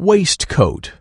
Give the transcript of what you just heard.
waistcoat.